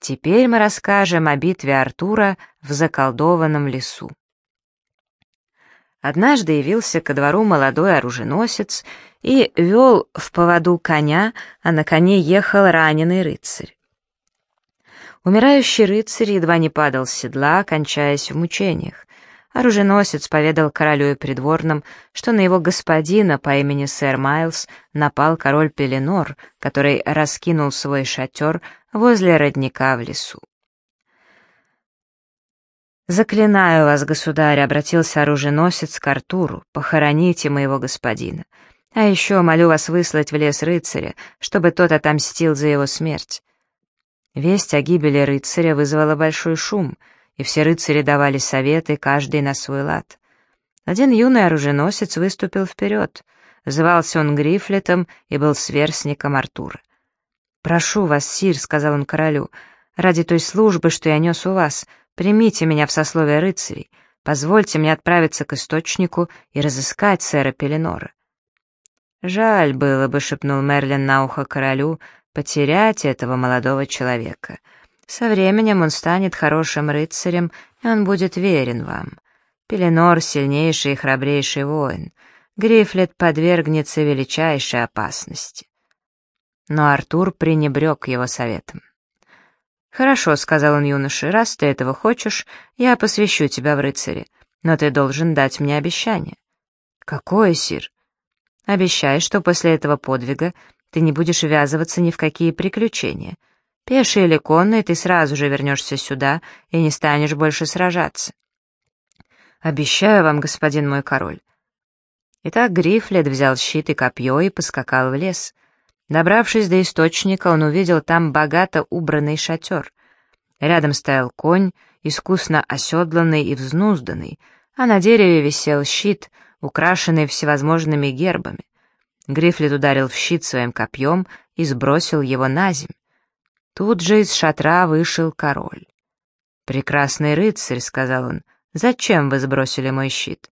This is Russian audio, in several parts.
Теперь мы расскажем о битве Артура в заколдованном лесу. Однажды явился ко двору молодой оруженосец и вел в поводу коня, а на коне ехал раненый рыцарь. Умирающий рыцарь едва не падал с седла, кончаясь в мучениях. Оруженосец поведал королю и придворным, что на его господина по имени сэр Майлз напал король Пеленор, который раскинул свой шатер возле родника в лесу. «Заклинаю вас, государь», — обратился оруженосец к Артуру, — «похороните моего господина. А еще молю вас выслать в лес рыцаря, чтобы тот отомстил за его смерть». Весть о гибели рыцаря вызвала большой шум, и все рыцари давали советы, каждый на свой лад. Один юный оруженосец выступил вперед. Звался он Грифлетом и был сверстником Артура. «Прошу вас, сир», — сказал он королю, — «ради той службы, что я нес у вас, Примите меня в сословие рыцарей, позвольте мне отправиться к источнику и разыскать сэра Пеленора». «Жаль было бы», — шепнул Мерлин на ухо королю, — «потерять этого молодого человека. Со временем он станет хорошим рыцарем, и он будет верен вам. Пеленор — сильнейший и храбрейший воин. Грифлет подвергнется величайшей опасности». Но Артур пренебрег его советом. «Хорошо», — сказал он юноше, — «раз ты этого хочешь, я посвящу тебя в рыцари, но ты должен дать мне обещание». «Какое, сир?» «Обещай, что после этого подвига ты не будешь ввязываться ни в какие приключения. Пеший или конный, ты сразу же вернешься сюда и не станешь больше сражаться». «Обещаю вам, господин мой король». Итак, Грифлет взял щит и копье и поскакал в лес — Добравшись до источника, он увидел там богато убранный шатер. Рядом стоял конь, искусно оседланный и взнузданный, а на дереве висел щит, украшенный всевозможными гербами. Грифлет ударил в щит своим копьем и сбросил его на земь. Тут же из шатра вышел король. «Прекрасный рыцарь», — сказал он, — «зачем вы сбросили мой щит?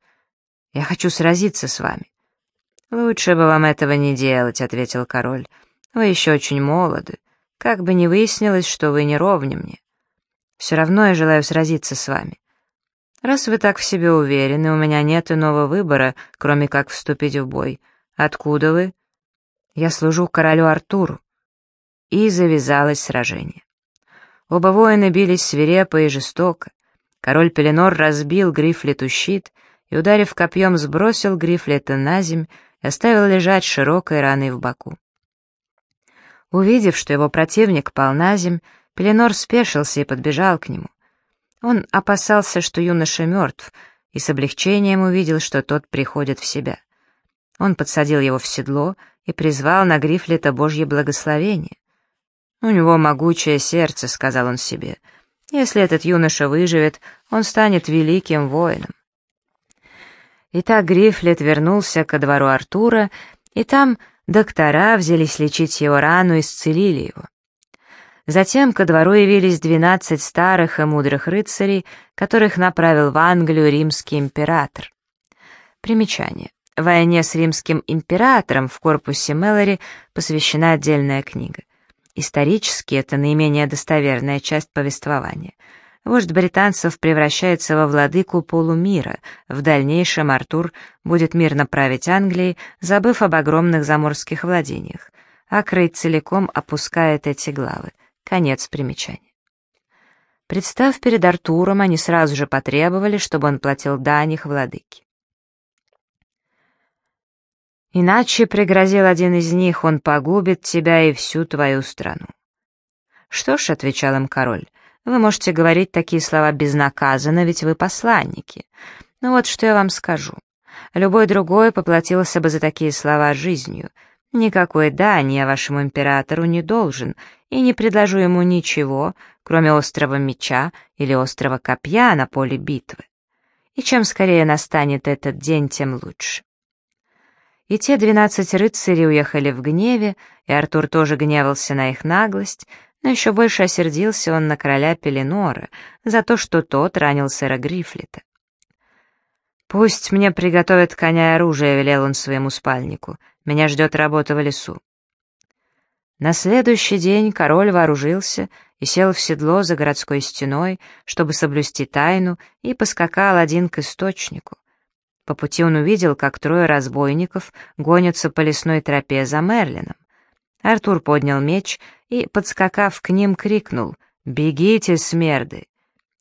Я хочу сразиться с вами». «Лучше бы вам этого не делать», — ответил король. «Вы еще очень молоды. Как бы ни выяснилось, что вы не ровня мне. Все равно я желаю сразиться с вами. Раз вы так в себе уверены, у меня нет иного выбора, кроме как вступить в бой. Откуда вы?» «Я служу королю Артуру». И завязалось сражение. Оба воина бились свирепо и жестоко. Король Пеленор разбил Грифлету щит и, ударив копьем, сбросил Грифлета на земь, оставил лежать широкой раной в боку. Увидев, что его противник пал на земь, Пеленор спешился и подбежал к нему. Он опасался, что юноша мертв, и с облегчением увидел, что тот приходит в себя. Он подсадил его в седло и призвал на Грифлета Божье благословение. «У него могучее сердце», — сказал он себе. «Если этот юноша выживет, он станет великим воином». Итак, Грифлет вернулся ко двору Артура, и там доктора взялись лечить его рану и исцелили его. Затем ко двору явились двенадцать старых и мудрых рыцарей, которых направил в Англию римский император. Примечание. Войне с римским императором в корпусе Мэлори посвящена отдельная книга. Исторически это наименее достоверная часть повествования — Вождь британцев превращается во владыку полумира. В дальнейшем Артур будет мирно править Англией, забыв об огромных заморских владениях. А Крейт целиком опускает эти главы. Конец примечания. Представ перед Артуром, они сразу же потребовали, чтобы он платил дань их владыке. «Иначе, — пригрозил один из них, — он погубит тебя и всю твою страну». «Что ж, — отвечал им король, — вы можете говорить такие слова безнаказанно, ведь вы посланники. Но вот что я вам скажу. Любой другой поплатился бы за такие слова жизнью. Никакой дани я вашему императору не должен, и не предложу ему ничего, кроме острого меча или острого копья на поле битвы. И чем скорее настанет этот день, тем лучше. И те двенадцать рыцарей уехали в гневе, и Артур тоже гневался на их наглость, но еще больше осердился он на короля Пеленора за то, что тот ранил сэра Грифлета. «Пусть мне приготовят коня и оружие», — велел он своему спальнику. «Меня ждет работа в лесу». На следующий день король вооружился и сел в седло за городской стеной, чтобы соблюсти тайну, и поскакал один к источнику. По пути он увидел, как трое разбойников гонятся по лесной тропе за Мерлином. Артур поднял меч и, подскакав к ним, крикнул «Бегите, смерды!»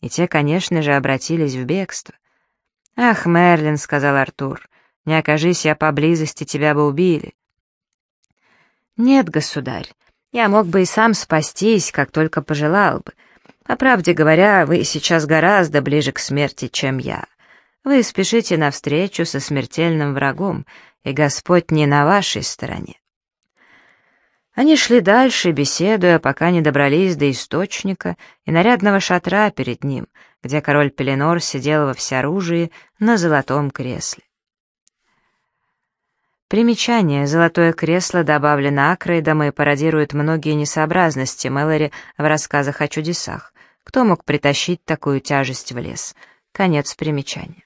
И те, конечно же, обратились в бегство. «Ах, Мерлин», — сказал Артур, — «не окажись я поблизости, тебя бы убили». «Нет, государь, я мог бы и сам спастись, как только пожелал бы. По правде говоря, вы сейчас гораздо ближе к смерти, чем я. Вы спешите навстречу со смертельным врагом, и Господь не на вашей стороне». Они шли дальше, беседуя, пока не добрались до источника и нарядного шатра перед ним, где король Пеленор сидел во всеоружии на золотом кресле. Примечание. Золотое кресло добавлено Акрейдом и пародирует многие несообразности Мэлори в рассказах о чудесах. Кто мог притащить такую тяжесть в лес? Конец примечания.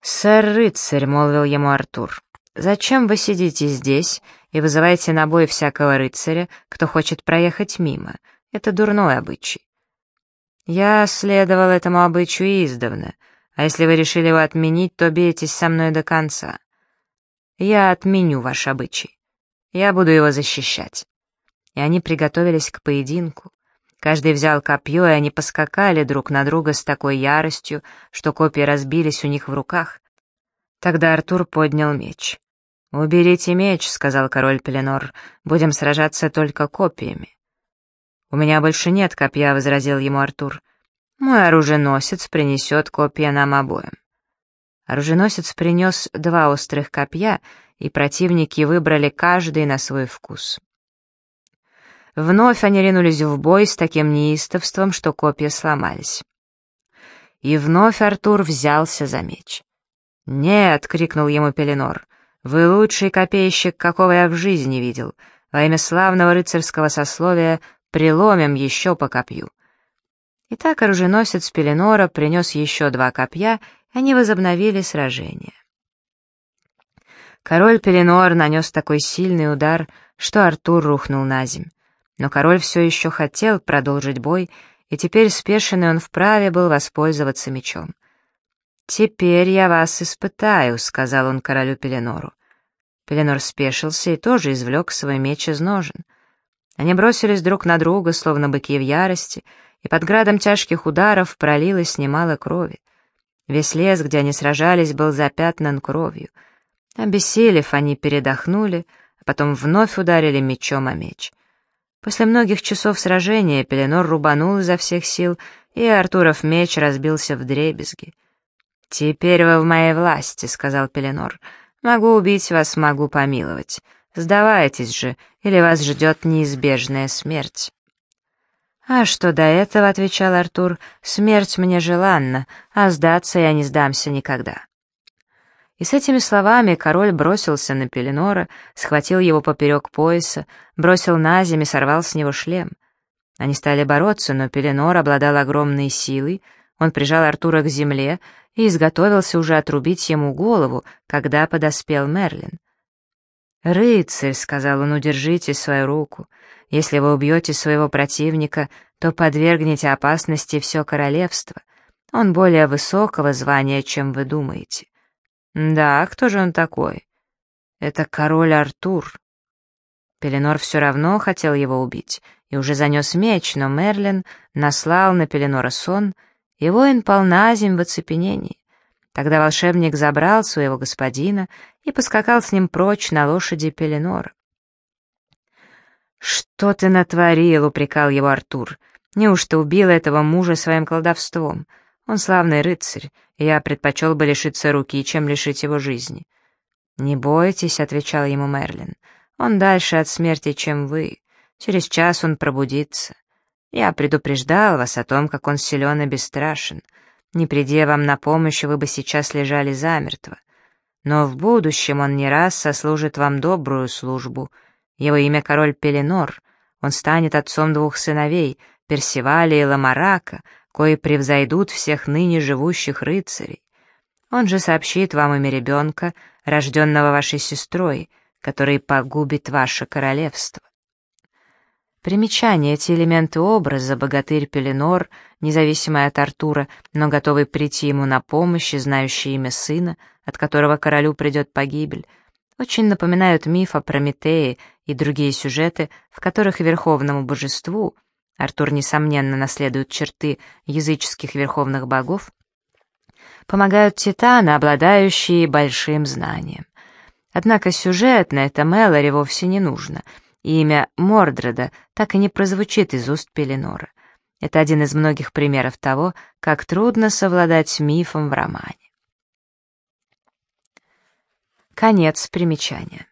«Сэр-рыцарь», — молвил ему Артур, — «зачем вы сидите здесь и вызываете на бой всякого рыцаря, кто хочет проехать мимо? Это дурной обычай». «Я следовал этому обычаю издавна», а если вы решили его отменить, то бейтесь со мной до конца. Я отменю ваш обычай. Я буду его защищать». И они приготовились к поединку. Каждый взял копье, и они поскакали друг на друга с такой яростью, что копья разбились у них в руках. Тогда Артур поднял меч. «Уберите меч», — сказал король Пеленор, — «будем сражаться только копьями». «У меня больше нет копья», — возразил ему Артур. Мой оруженосец принесет копья нам обоим. Оруженосец принес два острых копья, и противники выбрали каждый на свой вкус. Вновь они ринулись в бой с таким неистовством, что копья сломались. И вновь Артур взялся за меч. «Нет!» — крикнул ему Пеленор. «Вы лучший копейщик, какого я в жизни видел. Во имя славного рыцарского сословия приломим еще по копью». Итак, оруженосец Пеленора принес еще два копья, и они возобновили сражение. Король Пеленор нанес такой сильный удар, что Артур рухнул на земь. Но король все еще хотел продолжить бой, и теперь спешенный он вправе был воспользоваться мечом. «Теперь я вас испытаю», — сказал он королю Пеленору. Пеленор спешился и тоже извлек свой меч из ножен. Они бросились друг на друга, словно быки в ярости — и под градом тяжких ударов пролилось немало крови. Весь лес, где они сражались, был запятнан кровью. Обессилев, они передохнули, а потом вновь ударили мечом о меч. После многих часов сражения Пеленор рубанул изо всех сил, и Артуров меч разбился в дребезги. «Теперь вы в моей власти», — сказал Пеленор. «Могу убить вас, могу помиловать. Сдавайтесь же, или вас ждет неизбежная смерть». «А что до этого, — отвечал Артур, — смерть мне желанна, а сдаться я не сдамся никогда». И с этими словами король бросился на Пеленора, схватил его поперек пояса, бросил на землю и сорвал с него шлем. Они стали бороться, но Пеленор обладал огромной силой, он прижал Артура к земле и изготовился уже отрубить ему голову, когда подоспел Мерлин. «Рыцарь», — сказал он, — «удержите свою руку. Если вы убьете своего противника, то подвергнете опасности все королевство. Он более высокого звания, чем вы думаете». «Да, кто же он такой?» «Это король Артур». Пеленор все равно хотел его убить и уже занес меч, но Мерлин наслал на Пеленора сон, и воин пал на земь в оцепенении. Тогда волшебник забрал своего господина и поскакал с ним прочь на лошади Пеленора. «Что ты натворил?» — упрекал его Артур. «Неужто убил этого мужа своим колдовством? Он славный рыцарь, и я предпочел бы лишиться руки, чем лишить его жизни». «Не бойтесь», — отвечал ему Мерлин. «Он дальше от смерти, чем вы. Через час он пробудится. Я предупреждал вас о том, как он силен и бесстрашен. Не придя вам на помощь, вы бы сейчас лежали замертво. Но в будущем он не раз сослужит вам добрую службу. Его имя король Пеленор. Он станет отцом двух сыновей, Персиваля и Ламарака, кои превзойдут всех ныне живущих рыцарей. Он же сообщит вам имя ребенка, рожденного вашей сестрой, который погубит ваше королевство. Примечание, эти элементы образа, богатырь Пеленор, независимый от Артура, но готовый прийти ему на помощь и знающий имя сына, от которого королю придет погибель, очень напоминают миф о Прометее и другие сюжеты, в которых верховному божеству, Артур, несомненно, наследует черты языческих верховных богов, помогают титаны, обладающие большим знанием. Однако сюжет на это Мэлори вовсе не нужно — имя Мордреда так и не прозвучит из уст Пеленора. Это один из многих примеров того, как трудно совладать мифом в романе. Конец примечания.